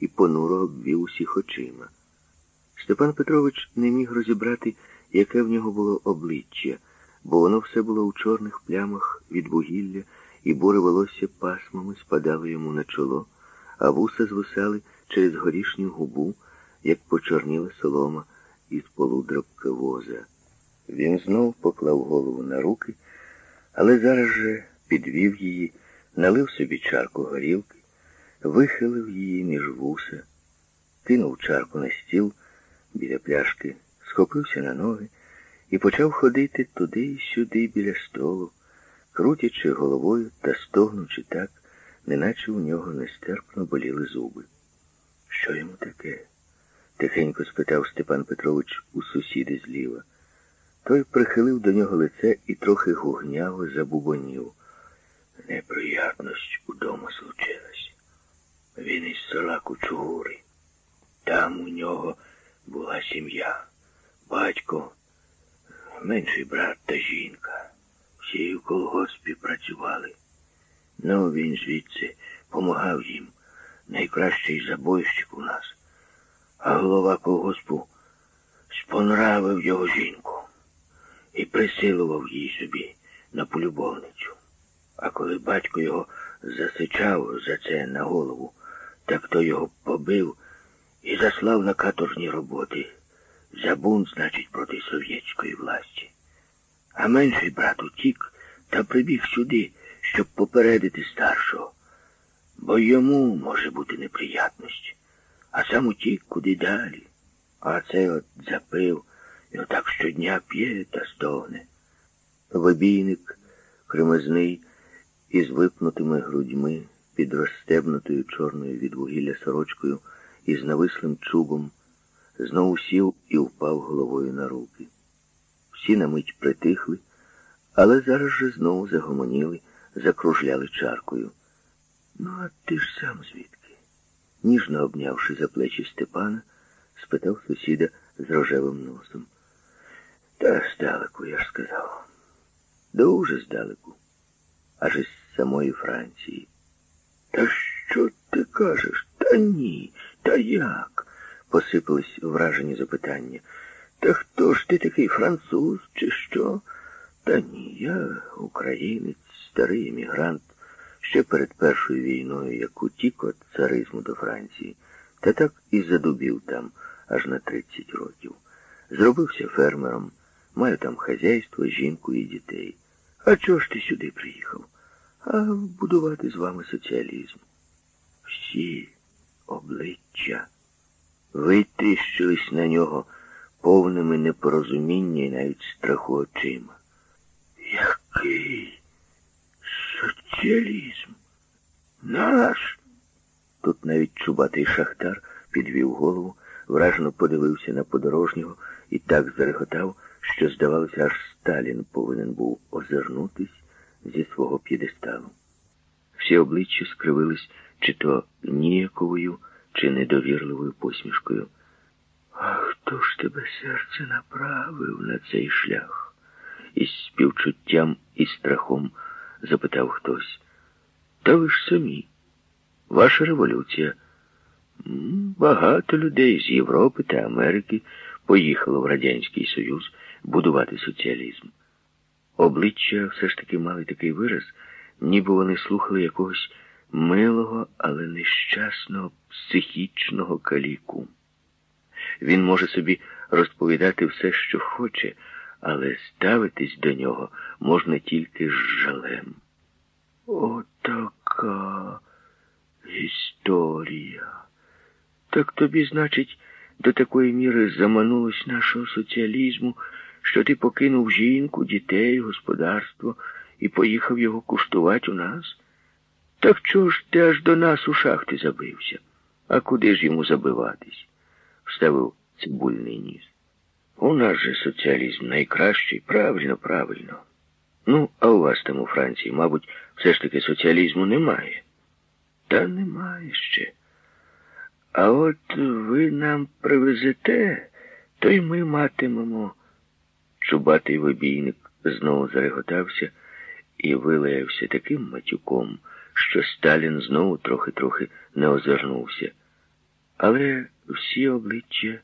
і понуро обвів усіх очима. Степан Петрович не міг розібрати, яке в нього було обличчя, бо воно все було у чорних плямах від вугілля, і буре волосся пасмами спадало йому на чоло, а вуса звисали через горішню губу, як почорніла солома із полудробка воза. Він знов поклав голову на руки, але зараз же підвів її, налив собі чарку горілки, вихилив її між вуса, кинув чарку на стіл біля пляшки, схопився на ноги і почав ходити туди й сюди біля столу, крутячи головою та стогнучи так, неначе у нього нестерпно боліли зуби. Що йому таке? тихенько спитав Степан Петрович у сусіди зліва. Той прихилив до нього лице і трохи гугняво забубонів. Неприятність удома случилась. Він із села Кучугури. Там у нього була сім'я, батько, менший брат та жінка. Всі в колгоспі працювали. Ну, він звідси помагав їм. Найкращий забойщик у нас. А голова колгоспу спонравив його жінку і присилував її собі на полюбовницю. А коли батько його засичав за це на голову, так то його побив і заслав на каторжні роботи. За бунт, значить, проти совєтської власті. А менший брат утік та прибіг сюди, щоб попередити старшого. Бо йому може бути неприятність, а сам утік куди далі. А цей от запив і отак щодня п'є та стогне. Вибійник, кремезний, із випнутими грудьми, під розстебнутою чорною від вугілля сорочкою і з навислим чубом, знову сів і впав головою на руки. Всі на мить притихли, але зараз же знову загомоніли, закружляли чаркою. Ну, а ти ж сам звідки? Ніжно обнявши за плечі Степана, спитав сусіда з рожевим носом. Та здалеку, я ж сказав. Дуже здалеку. Аж із самої Франції. Та що ти кажеш? Та ні, та як? посипались вражені запитання. Та хто ж ти такий француз, чи що? Та ні, я українець, старий емігрант, ще перед першою війною, як утік від царизму до Франції, та так і задубів там аж на 30 років. Зробився фермером, маю там хазяйство, жінку і дітей. А чого ж ти сюди приїхав? А будувати з вами соціалізм. Всі обличчя витріщились на нього повними непорозуміння і навіть страху очима. Який соціалізм? Наш? Тут навіть чубатий шахтар підвів голову, вражено подивився на подорожнього і так зареготав, що, здавалося, аж Сталін повинен був озирнутись зі свого п'єдесталу. Всі обличчя скривились чи то ніяковою, чи недовірливою посмішкою. А хто ж тебе серце направив на цей шлях? Із співчуттям і страхом запитав хтось. Та ви ж самі. Ваша революція. Багато людей з Європи та Америки поїхало в Радянський Союз будувати соціалізм. Обличчя все ж таки мали такий вираз, ніби вони слухали якогось милого, але нещасного психічного каліку. Він може собі розповідати все, що хоче, але ставитись до нього можна тільки з жалем. Отака історія. Так тобі, значить, до такої міри заманулось нашого соціалізму, що ти покинув жінку, дітей, господарство і поїхав його куштувати у нас? Так чого ж ти аж до нас у шахти забився? А куди ж йому забиватись? Вставив цибульний ніс. У нас же соціалізм найкращий, правильно, правильно. Ну, а у вас там у Франції, мабуть, все ж таки соціалізму немає. Та немає ще. А от ви нам привезете, то й ми матимемо. Чубатий вибійник знову зареготався і вилаявся таким матюком, що Сталін знову трохи-трохи не озирнувся. Але всі обличчя